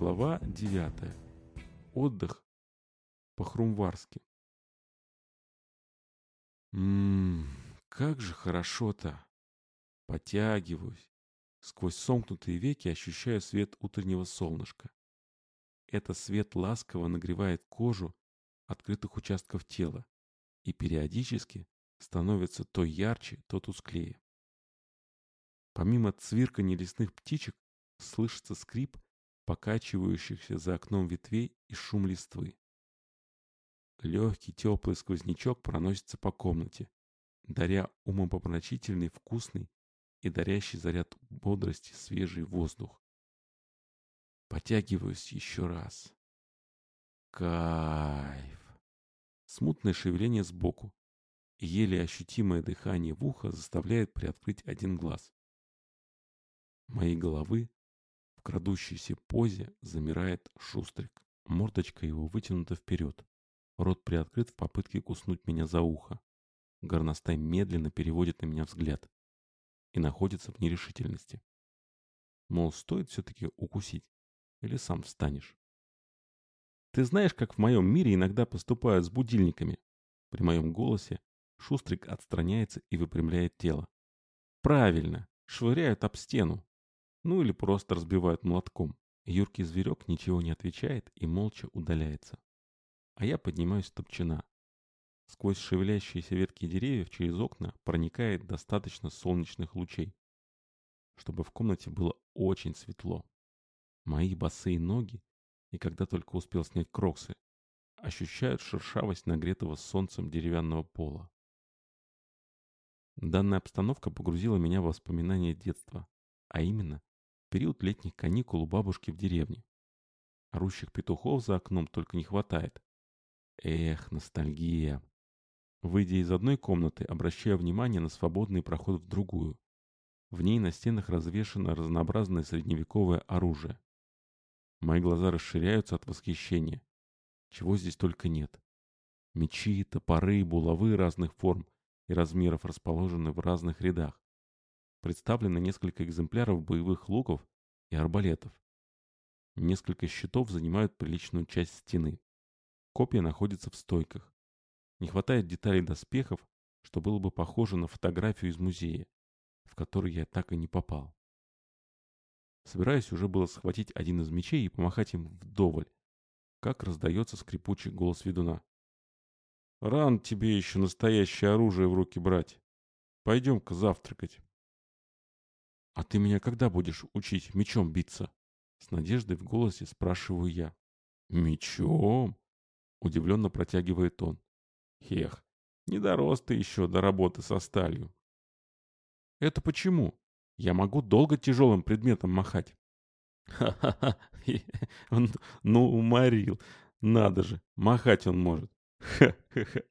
Глава 9. Отдых по-хрумварски. Ммм, как же хорошо-то. Потягиваюсь. Сквозь сомкнутые веки ощущаю свет утреннего солнышка. Это свет ласково нагревает кожу открытых участков тела и периодически становится то ярче, то тусклее. Помимо цвирканья лесных птичек слышится скрип покачивающихся за окном ветвей и шум листвы. Легкий теплый сквознячок проносится по комнате, даря умопомрачительный, вкусный и дарящий заряд бодрости свежий воздух. Потягиваюсь еще раз. Кайф. Смутное шевеление сбоку и еле ощутимое дыхание в ухо заставляет приоткрыть один глаз. Моей головы в крадущейся позе замирает шустрик. Мордочка его вытянута вперед. Рот приоткрыт в попытке куснуть меня за ухо. Горностай медленно переводит на меня взгляд и находится в нерешительности. Мол, стоит все-таки укусить или сам встанешь. Ты знаешь, как в моем мире иногда поступают с будильниками? При моем голосе Шустрик отстраняется и выпрямляет тело. Правильно, швыряют об стену. Ну или просто разбивают молотком. Юркий зверек ничего не отвечает и молча удаляется. А я поднимаюсь с топчина. Сквозь шевелящиеся ветки деревьев через окна проникает достаточно солнечных лучей, чтобы в комнате было очень светло. Мои босые ноги, и когда только успел снять кроксы, ощущают шершавость нагретого солнцем деревянного пола. Данная обстановка погрузила меня в воспоминания детства, а именно период летних каникул у бабушки в деревне. Орущих петухов за окном только не хватает. Эх, ностальгия. Выйдя из одной комнаты, обращаю внимание на свободный проход в другую. В ней на стенах развешено разнообразное средневековое оружие. Мои глаза расширяются от восхищения. Чего здесь только нет. Мечи, топоры, булавы разных форм и размеров расположены в разных рядах представлено несколько экземпляров боевых луков и арбалетов. Несколько щитов занимают приличную часть стены. Копья находятся в стойках. Не хватает деталей доспехов, что было бы похоже на фотографию из музея, в который я так и не попал. Собираюсь уже было схватить один из мечей и помахать им вдоволь, как раздается скрипучий голос ведуна. «Ран тебе еще настоящее оружие в руки брать. Пойдем-ка завтракать». «А ты меня когда будешь учить мечом биться?» С надеждой в голосе спрашиваю я. «Мечом?» Удивленно протягивает он. «Хех, не дорос ты еще до работы со сталью». «Это почему? Я могу долго тяжелым предметом махать». «Ха-ха-ха, ну уморил. Надо же, махать он может. Ха-ха-ха.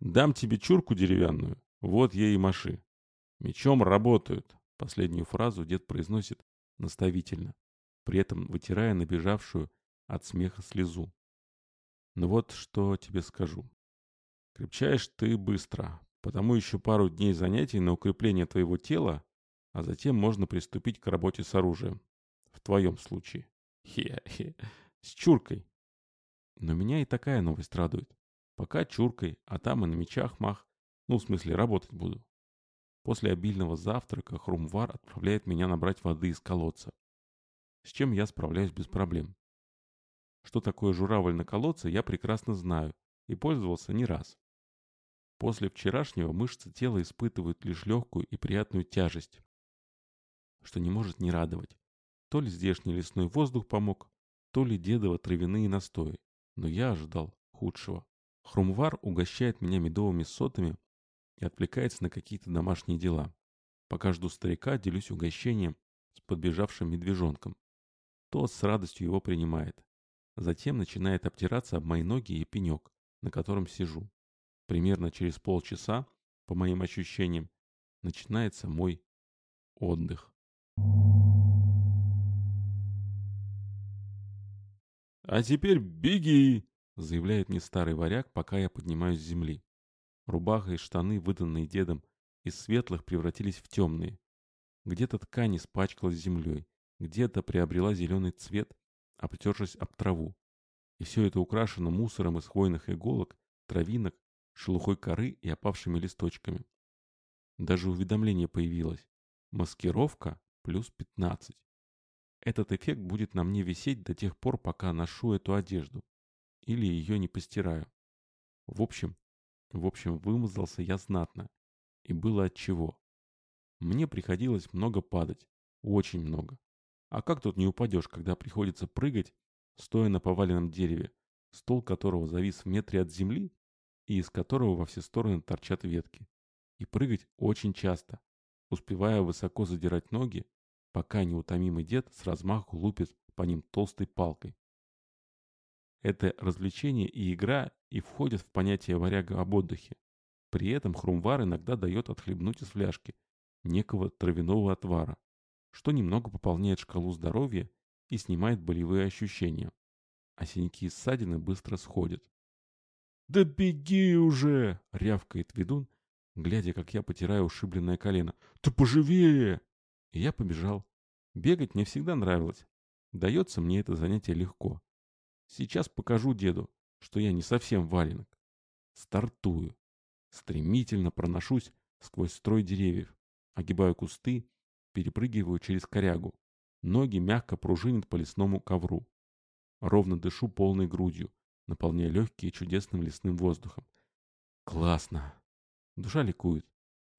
Дам тебе чурку деревянную, вот ей и маши. Мечом работают, Последнюю фразу дед произносит наставительно, при этом вытирая набежавшую от смеха слезу. Ну вот что тебе скажу. Крепчаешь ты быстро, потому еще пару дней занятий на укрепление твоего тела, а затем можно приступить к работе с оружием. В твоем случае. Хе-хе. С чуркой. Но меня и такая новость радует. Пока чуркой, а там и на мечах мах. Ну, в смысле, работать буду. После обильного завтрака Хрумвар отправляет меня набрать воды из колодца, с чем я справляюсь без проблем. Что такое журавль на колодце, я прекрасно знаю и пользовался не раз. После вчерашнего мышцы тела испытывают лишь легкую и приятную тяжесть, что не может не радовать. То ли здешний лесной воздух помог, то ли дедово травяные настои, но я ожидал худшего. Хрумвар угощает меня медовыми сотами и отвлекается на какие-то домашние дела. Пока жду старика, делюсь угощением с подбежавшим медвежонком. Тот с радостью его принимает. Затем начинает обтираться об мои ноги и пенек, на котором сижу. Примерно через полчаса, по моим ощущениям, начинается мой отдых. «А теперь беги!» — заявляет мне старый варяг, пока я поднимаюсь с земли. Рубаха и штаны, выданные дедом, из светлых превратились в темные. Где-то ткань испачкалась землей, где-то приобрела зеленый цвет обтершись об траву. И все это украшено мусором из хвойных иголок, травинок, шелухой коры и опавшими листочками. Даже уведомление появилось. Маскировка плюс 15. Этот эффект будет на мне висеть до тех пор, пока ношу эту одежду. Или ее не постираю. В общем, в общем, вымазался я знатно. И было от чего. Мне приходилось много падать. Очень много. А как тут не упадешь, когда приходится прыгать, стоя на поваленном дереве, стол которого завис в метре от земли и из которого во все стороны торчат ветки. И прыгать очень часто, успевая высоко задирать ноги, пока неутомимый дед с размаху лупит по ним толстой палкой. Это развлечение и игра и входят в понятие варяга об отдыхе. При этом хрумвар иногда дает отхлебнуть из фляжки некого травяного отвара, что немного пополняет шкалу здоровья и снимает болевые ощущения. А синяки и ссадины быстро сходят. «Да беги уже!» — рявкает ведун, глядя, как я потираю ушибленное колено. «Ты поживее!» И я побежал. Бегать мне всегда нравилось. Дается мне это занятие легко. Сейчас покажу деду, что я не совсем валенок. Стартую. Стремительно проношусь сквозь строй деревьев. Огибаю кусты, перепрыгиваю через корягу. Ноги мягко пружинят по лесному ковру. Ровно дышу полной грудью, наполняя легкие чудесным лесным воздухом. Классно. Душа ликует.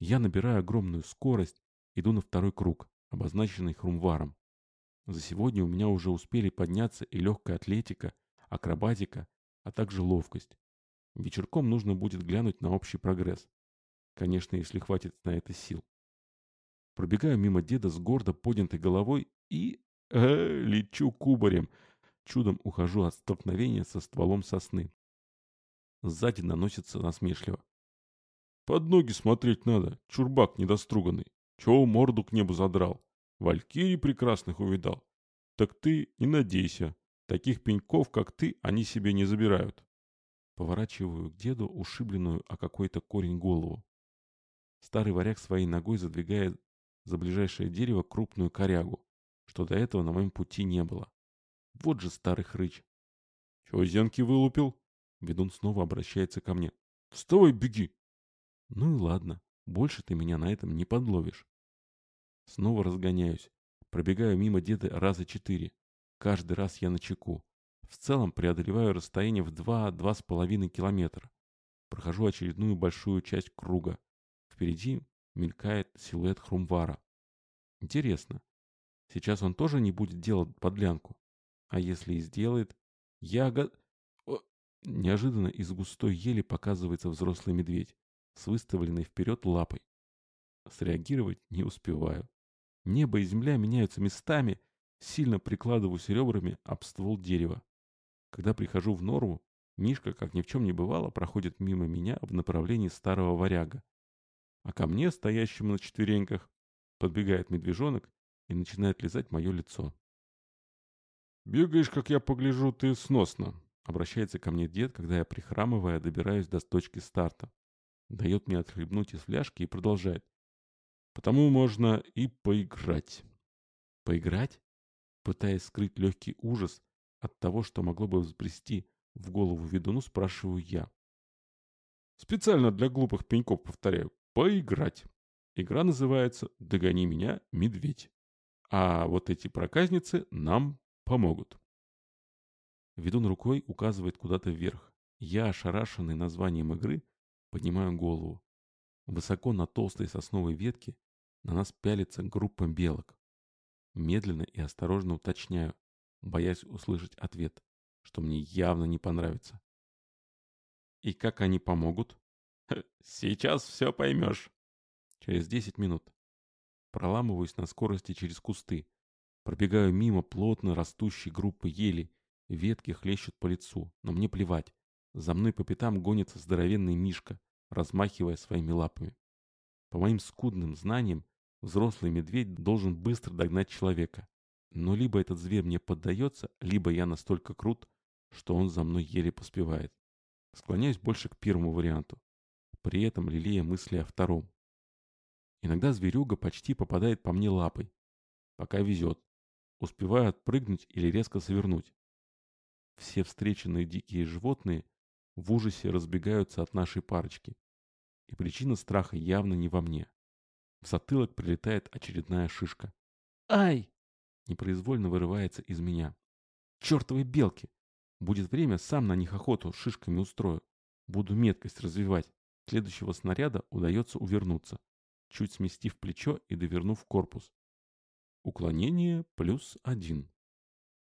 Я набираю огромную скорость, иду на второй круг, обозначенный хрумваром. За сегодня у меня уже успели подняться и легкая атлетика, акробатика, а также ловкость. Вечерком нужно будет глянуть на общий прогресс. Конечно, если хватит на это сил. Пробегаю мимо деда с гордо поднятой головой и... Э, лечу кубарем. Чудом ухожу от столкновения со стволом сосны. Сзади наносится насмешливо. Под ноги смотреть надо, чурбак недоструганный. Чего морду к небу задрал? Валькирий прекрасных увидал. Так ты не надейся. Таких пеньков, как ты, они себе не забирают. Поворачиваю к деду ушибленную о какой-то корень голову. Старый варяг своей ногой задвигает за ближайшее дерево крупную корягу, что до этого на моем пути не было. Вот же старый хрыч. Чего зенки вылупил? Ведун снова обращается ко мне. Вставай, беги. Ну и ладно, больше ты меня на этом не подловишь. Снова разгоняюсь. Пробегаю мимо деда раза четыре. Каждый раз я на чеку. В целом преодолеваю расстояние в 2-2,5 километра. Прохожу очередную большую часть круга. Впереди мелькает силуэт Хрумвара. Интересно, сейчас он тоже не будет делать подлянку? А если и сделает, я... Го... О! Неожиданно из густой ели показывается взрослый медведь с выставленной вперед лапой. Среагировать не успеваю. Небо и земля меняются местами, сильно прикладываюсь ребрами об ствол дерева. Когда прихожу в норму, Мишка, как ни в чем не бывало, проходит мимо меня в направлении старого варяга. А ко мне, стоящему на четвереньках, подбегает медвежонок и начинает лизать мое лицо. «Бегаешь, как я погляжу, ты сносно», — обращается ко мне дед, когда я, прихрамывая, добираюсь до точки старта. Дает мне отхлебнуть из фляжки и продолжает. «Потому можно и поиграть». «Поиграть?» Пытаясь скрыть легкий ужас от того, что могло бы взбрести в голову ведуну, спрашиваю я. Специально для глупых пеньков повторяю поиграть. Игра называется «Догони меня, медведь». А вот эти проказницы нам помогут. Ведун рукой указывает куда-то вверх. Я, ошарашенный названием игры, поднимаю голову. Высоко на толстой сосновой ветке на нас пялится группа белок. Медленно и осторожно уточняю, боясь услышать ответ, что мне явно не понравится. И как они помогут? Сейчас все поймешь. Через 10 минут. Проламываюсь на скорости через кусты. Пробегаю мимо плотно растущей группы ели. Ветки хлещут по лицу, но мне плевать. За мной по пятам гонится здоровенный мишка, размахивая своими лапами. По моим скудным знаниям, взрослый медведь должен быстро догнать человека. Но либо этот зверь мне поддается, либо я настолько крут, что он за мной еле поспевает. Склоняюсь больше к первому варианту при этом лелея мысли о втором. Иногда зверюга почти попадает по мне лапой. Пока везет. успеваю отпрыгнуть или резко свернуть. Все встреченные дикие животные в ужасе разбегаются от нашей парочки. И причина страха явно не во мне. В затылок прилетает очередная шишка. «Ай!» Непроизвольно вырывается из меня. «Чертовы белки! Будет время, сам на них охоту шишками устрою. Буду меткость развивать. Следующего снаряда удается увернуться, чуть сместив плечо и довернув корпус. Уклонение плюс один.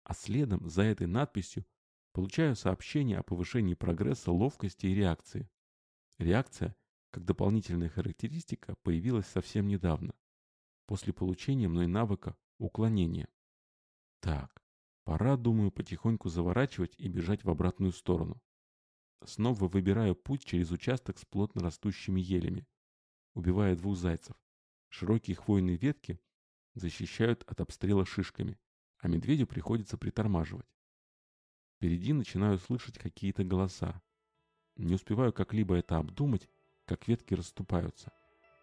А следом за этой надписью получаю сообщение о повышении прогресса ловкости и реакции. Реакция, как дополнительная характеристика, появилась совсем недавно, после получения мной навыка уклонения. Так, пора, думаю, потихоньку заворачивать и бежать в обратную сторону. Снова выбираю путь через участок с плотно растущими елями, убивая двух зайцев. Широкие хвойные ветки защищают от обстрела шишками, а медведю приходится притормаживать. Впереди начинаю слышать какие-то голоса. Не успеваю как-либо это обдумать, как ветки расступаются,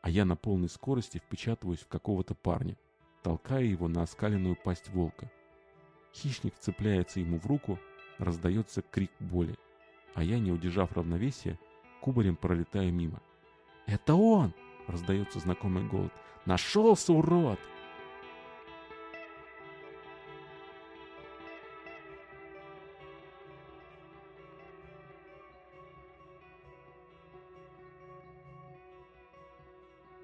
а я на полной скорости впечатываюсь в какого-то парня, толкая его на оскаленную пасть волка. Хищник цепляется ему в руку, раздается крик боли, а я, не удержав равновесия, кубарем пролетаю мимо. «Это он!» — раздается знакомый голос. «Нашелся, урод!»